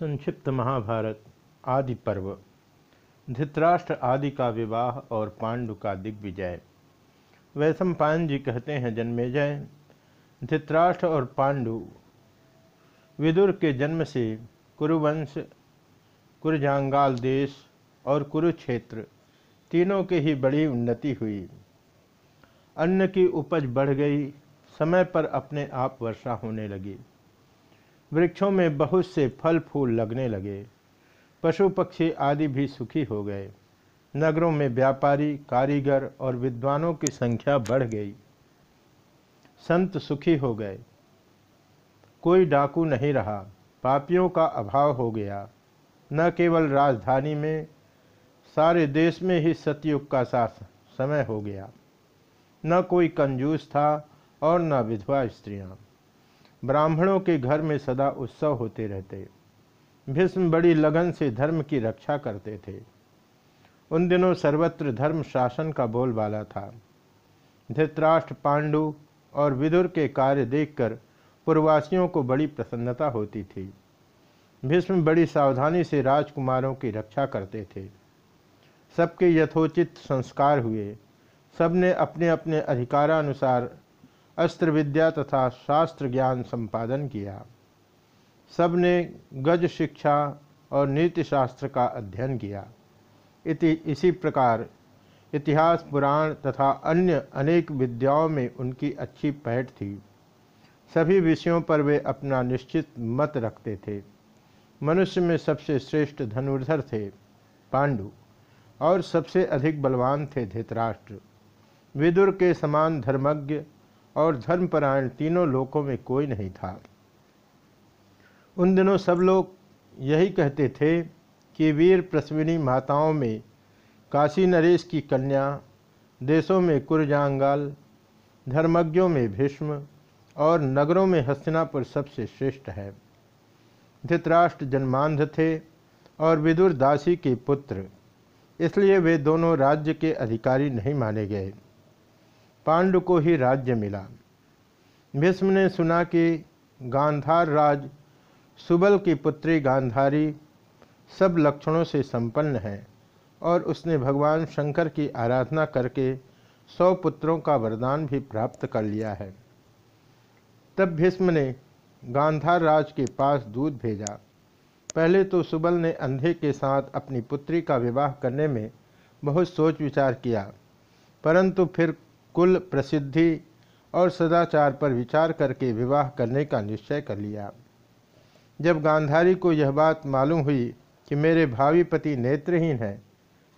संक्षिप्त महाभारत, आदि पर्व। धृतराष्ट्र आदि का विवाह और पांडु का दिग्विजय। वैशंपायन जी कहते हैं, जन्मेजय। धृतराष्ट्र और पांडु विदुर के जन्म से कुरुवंश, कुरजांगाल देश और कुरुक्षेत्र तीनों के ही बड़ी उन्नति हुई। अन्न की उपज बढ़ गई, समय पर अपने आप वर्षा होने लगी। वृक्षों में बहुत से फल फूल लगने लगे। पशु पक्षी आदि भी सुखी हो गए। नगरों में व्यापारी, कारीगर और विद्वानों की संख्या बढ़ गई। संत सुखी हो गए। कोई डाकू नहीं रहा। पापियों का अभाव हो गया। न केवल राजधानी में, सारे देश में ही सतयुग का सा समय हो गया। न कोई कंजूस था और न विधवा स्त्रियाँ। ब्राह्मणों के घर में सदा उत्सव होते रहते। भीष्म बड़ी लगन से धर्म की रक्षा करते थे। उन दिनों सर्वत्र धर्म शासन का बोलबाला था। धृतराष्ट्र, पांडु और विदुर के कार्य देखकर पूर्ववासियों को बड़ी प्रसन्नता होती थी। भीष्म बड़ी सावधानी से राजकुमारों की रक्षा करते थे। सबके यथोचित संस्कार हुए। सबने अपने अपने अधिकारानुसार अस्त्र विद्या तथा शास्त्र ज्ञान संपादन किया। सबने गज शिक्षा और नीति शास्त्र का अध्ययन किया। इति, इसी प्रकार इतिहास, पुराण तथा अन्य अनेक विद्याओं में उनकी अच्छी पैठ थी। सभी विषयों पर वे अपना निश्चित मत रखते थे। मनुष्य में सबसे श्रेष्ठ धनुर्धर थे पांडु और सबसे अधिक बलवान थे धृतराष्ट्र। विदुर के समान धर्मज्ञ और धर्मपरायण तीनों लोकों में कोई नहीं था। उन दिनों सब लोग यही कहते थे कि वीर प्रसविनी माताओं में काशी नरेश की कन्या, देशों में कुरजांगाल, धर्मज्ञों में भीष्म और नगरों में हस्तिनापुर सबसे श्रेष्ठ है। धृतराष्ट्र जन्मांध थे और विदुर दासी के पुत्र, इसलिए वे दोनों राज्य के अधिकारी नहीं माने गए। पांडु को ही राज्य मिला। भीष्म ने सुना कि गांधार राज, सुबल की पुत्री गांधारी सब लक्षणों से संपन्न है और उसने भगवान शंकर की आराधना करके सौ पुत्रों का वरदान भी प्राप्त कर लिया है। तब भीष्म ने गांधार राज के पास दूध भेजा। पहले तो सुबल ने अंधे के साथ अपनी पुत्री का विवाह करने में बहुत सोच विचार किया, परंतु फिर कुल प्रसिद्धि और सदाचार पर विचार करके विवाह करने का निश्चय कर लिया। जब गांधारी को यह बात मालूम हुई कि मेरे भावी पति नेत्रहीन हैं,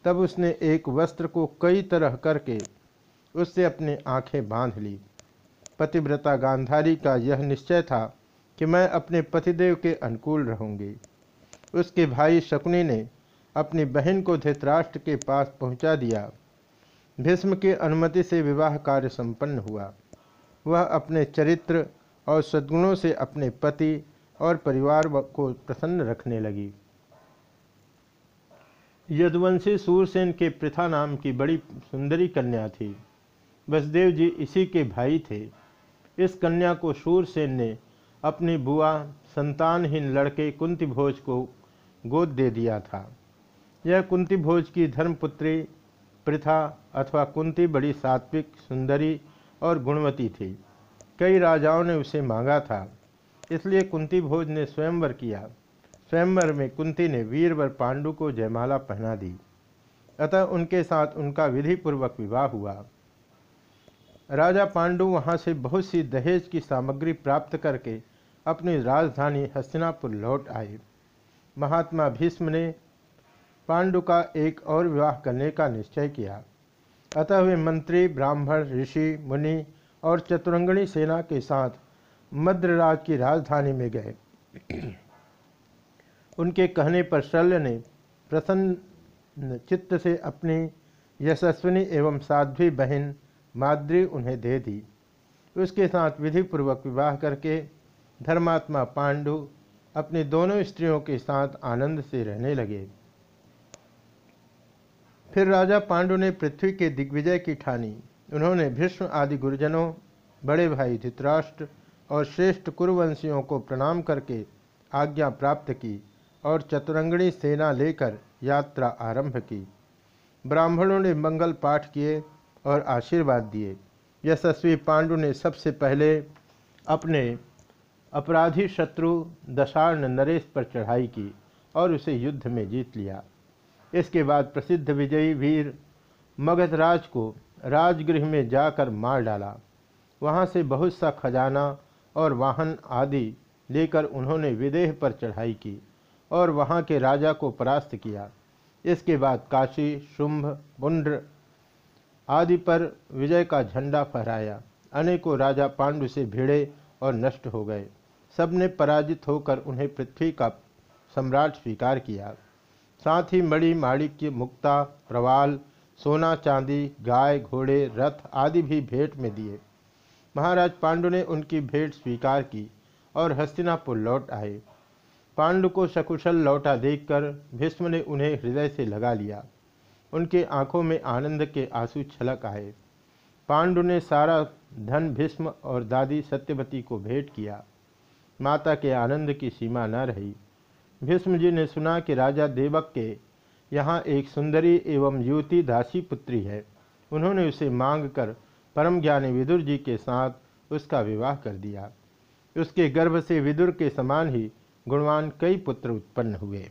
तब उसने एक वस्त्र को कई तरह करके उससे अपनी आँखें बाँध ली। पतिव्रता गांधारी का यह निश्चय था कि मैं अपने पतिदेव के अनुकूल रहूँगी। उसके भाई शकुनी ने अपनी बहन को धृतराष्ट्र के पास पहुँचा दिया। भीष्म की अनुमति से विवाह कार्य संपन्न हुआ। वह अपने चरित्र और सद्गुणों से अपने पति और परिवार को प्रसन्न रखने लगी। यदुवंशी सूरसेन के प्रथा नाम की बड़ी सुंदरी कन्या थी। वसुदेव जी इसी के भाई थे। इस कन्या को सूरसेन ने अपनी बुआ, संतानहीन लड़के कुंती भोज को गोद दे दिया था। यह कुंती भोज की धर्मपुत्री प्रथा अथवा कुंती बड़ी सात्विक, सुंदरी और गुणवती थी। कई राजाओं ने उसे मांगा था, इसलिए कुंती भोज ने स्वयंवर किया। स्वयंवर में कुंती ने वीरवर पांडु को जयमाला पहना दी। अतः उनके साथ उनका विधिपूर्वक विवाह हुआ। राजा पांडु वहाँ से बहुत सी दहेज की सामग्री प्राप्त करके अपनी राजधानी हस्तिनापुर लौट आए। महात्मा भीष्म ने पांडु का एक और विवाह करने का निश्चय किया। अतः वे मंत्री, ब्राह्मण, ऋषि, मुनि और चतुरंगणी सेना के साथ मद्रराज की राजधानी में गए। उनके कहने पर शल्य ने प्रसन्न चित्त से अपनी यशस्विनी एवं साध्वी बहन माद्री उन्हें दे दी। उसके साथ विधिपूर्वक विवाह करके धर्मात्मा पांडु अपनी दोनों स्त्रियों के साथ आनंद से रहने लगे। फिर राजा पांडु ने पृथ्वी के दिग्विजय की ठानी। उन्होंने भीष्म आदि गुरुजनों, बड़े भाई धृतराष्ट्र और श्रेष्ठ कुरुवंशियों को प्रणाम करके आज्ञा प्राप्त की और चतुरंगणी सेना लेकर यात्रा आरंभ की। ब्राह्मणों ने मंगल पाठ किए और आशीर्वाद दिए। यशस्वी पांडु ने सबसे पहले अपने अपराधी शत्रु दशार्ण नरेश पर चढ़ाई की और उसे युद्ध में जीत लिया। इसके बाद प्रसिद्ध विजयी वीर मगधराज को राजगृह में जाकर मार डाला। वहाँ से बहुत सा खजाना और वाहन आदि लेकर उन्होंने विदेह पर चढ़ाई की और वहाँ के राजा को परास्त किया। इसके बाद काशी, शुंभ पुंड्र आदि पर विजय का झंडा फहराया। अनेकों राजा पांडु से भिड़े और नष्ट हो गए। सबने पराजित होकर उन्हें पृथ्वी का सम्राट स्वीकार किया। साथ ही मणि, माणिक्य, मुक्ता, प्रवाल, सोना, चांदी, गाय, घोड़े, रथ आदि भी भेंट में दिए। महाराज पांडु ने उनकी भेंट स्वीकार की और हस्तिनापुर लौट आए। पांडु को सकुशल लौटा देखकर भीष्म ने उन्हें हृदय से लगा लिया। उनके आँखों में आनंद के आँसू छलक आए। पांडु ने सारा धन भीष्म और दादी सत्यवती को भेंट किया। माता के आनंद की सीमा न रही। भीष्म जी ने सुना कि राजा देवक के यहाँ एक सुंदरी एवं युवती दासी पुत्री है। उन्होंने उसे मांग कर परम ज्ञानी विदुर जी के साथ उसका विवाह कर दिया। उसके गर्भ से विदुर के समान ही गुणवान कई पुत्र उत्पन्न हुए।